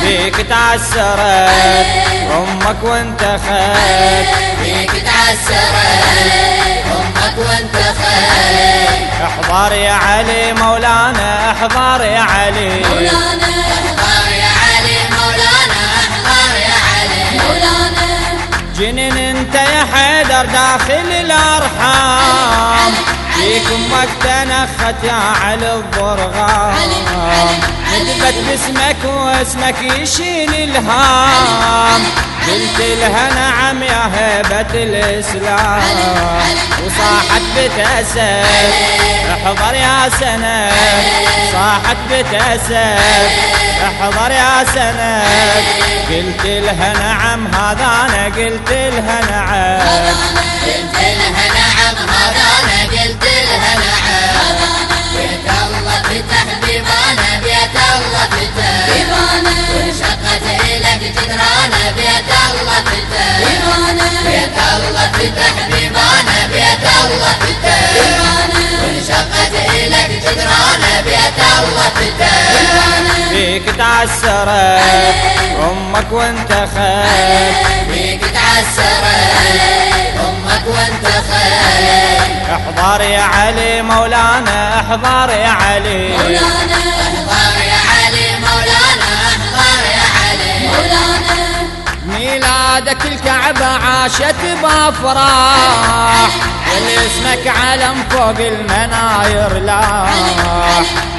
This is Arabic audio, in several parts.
فيك تعسرت أمك وانت خير فيك تعسرت أمك وانت خير احضر يا علي مولانا احضر يا علي. مولانا احضر يا علي مولانا احضر يا علي. مولانا. جنين انت يا حيدر داخل الأرحام. فيك أمك تنخت يا علي الضرغام ندبت باسمك واسمك يشيل الهام. قلت لها نعم يا هيبة الإسلام. وصاحت بتأسف احضر يا سند. صاحت بتأسف أحضر يا سند. قلت لها نعم هذا أنا قلت لها نعم. قلت لها نعم هذا أنا قلت لها نعم. بيت الله فتح بيبانا بيت الله فتح بيبانا وانشقت الك جدرانه بيت الله فتح بيبانا بيت الله فتح بيبانا بيت الله فتح جدرانه بيت الله فيك تعسرت أمك وانت خير بيك تعسرت أمك وانت خير احضر يا علي مولانا احضر يا علي. مولانا احضر يا علي. مولانا احضر يا علي مولانا ميلادك الكعبة عاشت بأفراح. واللي اسمك علم فوق المناير لاح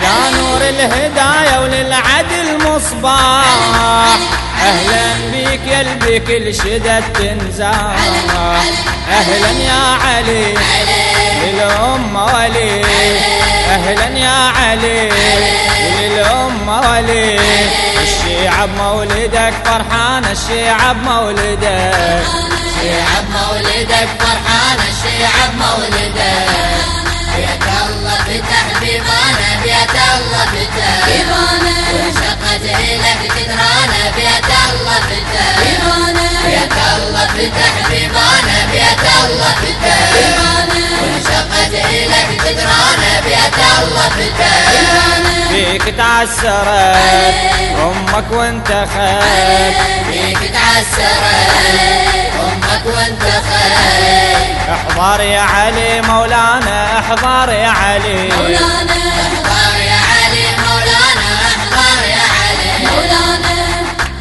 يا نور الهداية وللعدل مصباح. أهلا بيك يا بكل شدة تنزاح. أهلا يا علي للأم ولي. أهلا يا علي للأم ولي الشيعة بمولدك فرحان الشيعة بمولدك. الشيعة بمولدك فرحان الشيعة بمولدك. بيت الله فتح بيبانا بيت الله فتح بيبانا وانشقت إلك جدرانه بيت الله فتح بيبانا بيت الله فتح فيك تعسرت أمك وانت خير فيك تعسرت أمك وانت خير احضر يا علي مولانا احضر يا علي. مولانا احضر يا علي مولانا احضر يا علي. مولانا.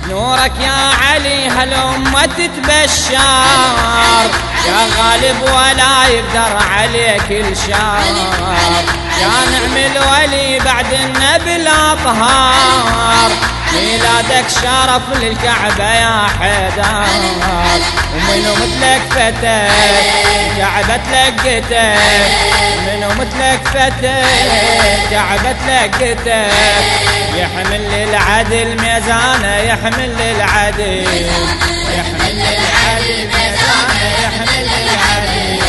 نورك يا علي هالأمة تتبشر؟ غالب ولا يقدر عليك الشر يا نعم الولي بعد النبي الأطهار ميلادك شرف للكعبة يا حيدر. ومنو مثلك فتى كعبة لقتك منو مثلك فتى كعبة لقتك يحمل للعدل ميزانه يحمل للعدل يحمل للعدل يحمل للعدل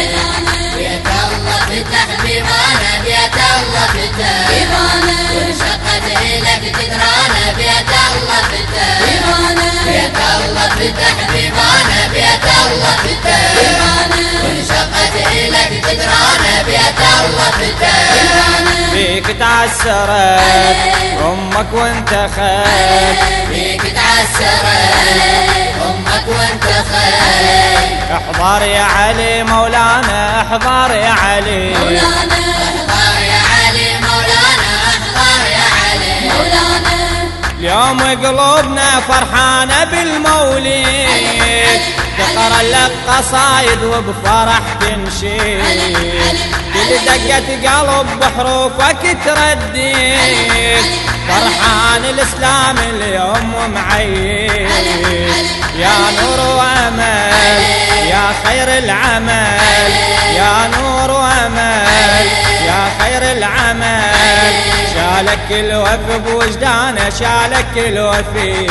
بيت الله فتح بيبانا بيت وانشقت إلك جدرانه بيت الله فتح بيبانا بيت الله فتح بيبانا بيت الله فتح بيبانا وانشقت إلك جدرانه بيت الله فتح فيك تعسرت أمك وانت خير فيك تعسرت أمك وانت خير احضر يا علي مولانا احضر يا علي. مولانا احضر يا علي. مولانا احضر يا علي. مولانا. اليوم قلوبنا فرحانة بالمولد تقرا لك قصايد وبفرح تنشيد. دقة قلب بحروفك تردد فرحان الإسلام اليوم معيد يا نور وأمل يا خير العمل. يا نور وأمل يا خير العمل. شالك الوفي بوجدانه شالك الوفي.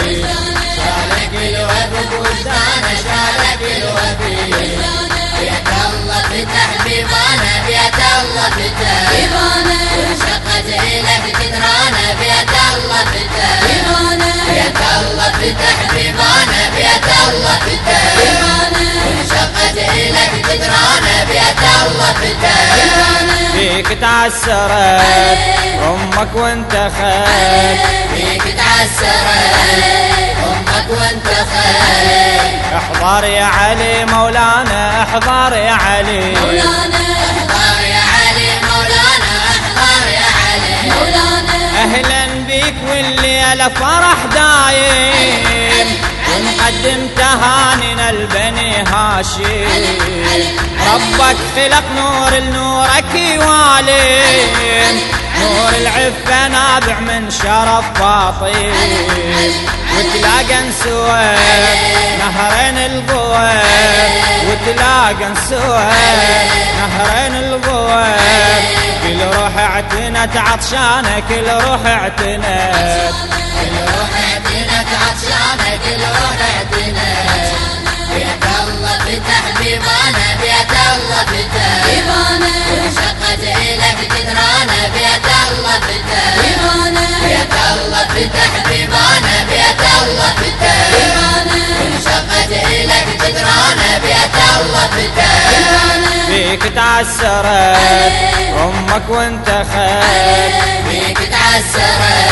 شالك الوفي بوجدانه شالك الوفي. فتح بيبانا بيت الله فتح بيبانا شقت إله جدرانا بيت الله فتح بيبانا بيت الله فتح بيبانا بيت الله فتح بيبانا شقت إله جدرانا بيت الله فتح بيبانا تعسرت أمك وانت خير فيك تعسرت أمك وانت خير احضر يا علي مولانا احضر يا علي. مولانا احضر يا علي مولانا احضر يا علي. مولانا أهلا بيك والليلة فرح دايم. ونقدم تهانينا البني هاشم ربك خلق نور لنورك يوالم من شرف باطن وتلاقى نسوى نهرين الضوى وتلاقى نسوى نهرين الضوى كل روح اعتنت عطشانة كل روح اعتنت. كل روح اعتنت عطشانة كل روح اعتنت. بيت الله فتح بيبانا بيت الله فتح بيبانا وانشقت إلك جدرانة بيت الله فتح بيبانا بيت الله فتح بيبانا وانشقت إلك جدرانه بيت الله بيبانا فيك تعسرت أمك وانت خير بيك تعسرت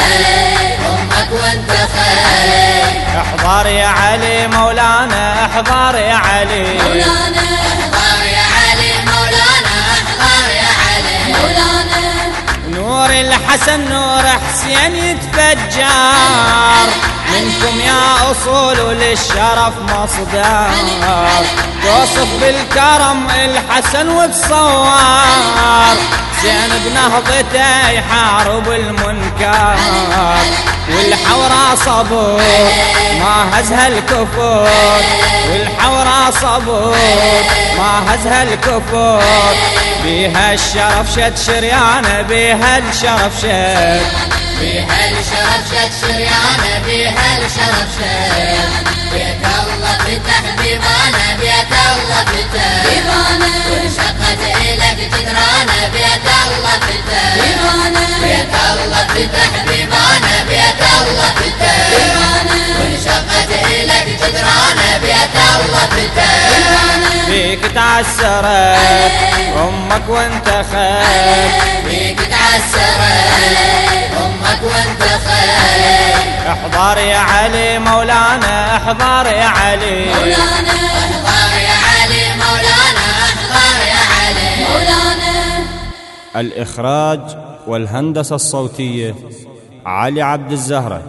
أمك وانت خير احضر يا علي مولانا احضر يا علي. مولانا الحسن نور حسين يتفجر. منكم يا أصول للشرف مصدر. توصف بالكرم الحسن وتصور حسين بنهضته يحارب المنكر. والحورة صبور ما هزها الكفور. والحورة صبور ما هزها الكفور. بيها الشرف شد شريانة بيها الشرف شد. بيها الشرف شد شريانة بيها الشرف شد. بيت الله فتح بيبانا بيت الله فتح بيبانا وانشقت إلك جدرانه بيت الله فتح بيبانا بيت الله فتح بيبانا بيت الله فتح بيبانا وانشقت إلك جدرانه بيت الله فتح تعسرت. أمك وانت خير بيك تعسرت. أمك وانت خير احضر يا علي مولانا احضر يا علي. مولانا احضر يا علي. مولانا احضر يا علي. مولانا. الإخراج والهندسة الصوتية علي عبد الزهرة.